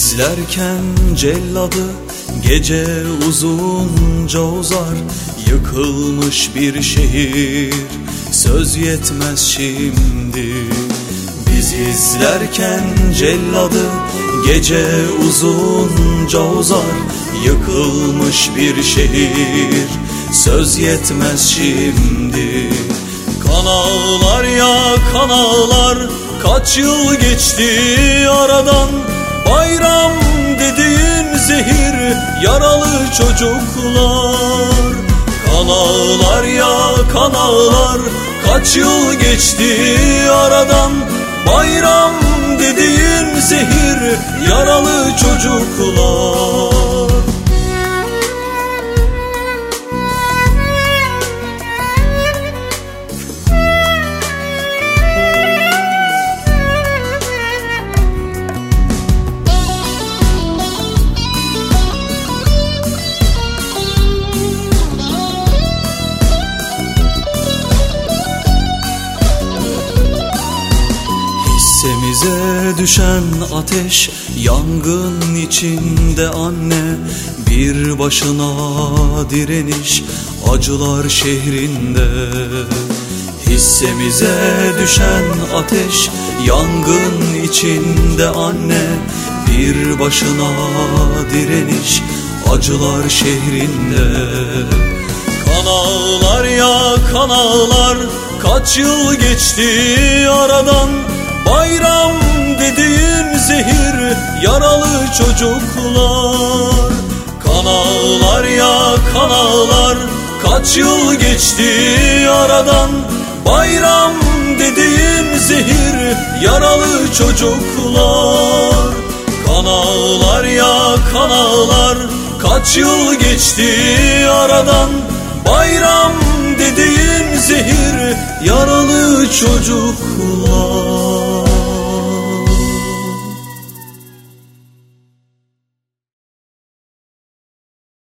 izlerken celladı Gece uzunca uzar. Yıkılmış bir şehir Söz yetmez şimdi. Biz izlerken celladı Gece uzunca uzar. Yıkılmış bir şehir Söz yetmez şimdi. Kan ağlar ya kan ağlar Kaç yıl geçti aradan Bayram dediğin zehir Yaralı çocuklar. Kan ağlar ya kan ağlar Kaç yıl geçti aradan? Bayram dediğin zehir Yaralı çocuklar Hissemize düşen ateş Yangın içinde anne. Bir başına direniş Acılar şehrinde. Hissemize düşen ateş Yangın içinde anne. Bir başına direniş Acılar şehrinde. Kan ağlar ya kan ağlar Kaç yıl geçti aradan Bayram dediğin zehir Yaralı çocuklar. Kan ağlar ya kan ağlar Kaç yıl geçti aradan? Bayram dediğin zehir Yaralı çocuklar. Kan ağlar ya kan ağlar Kaç yıl geçti aradan? Bayram dediğin zehir Yaralı çocuklar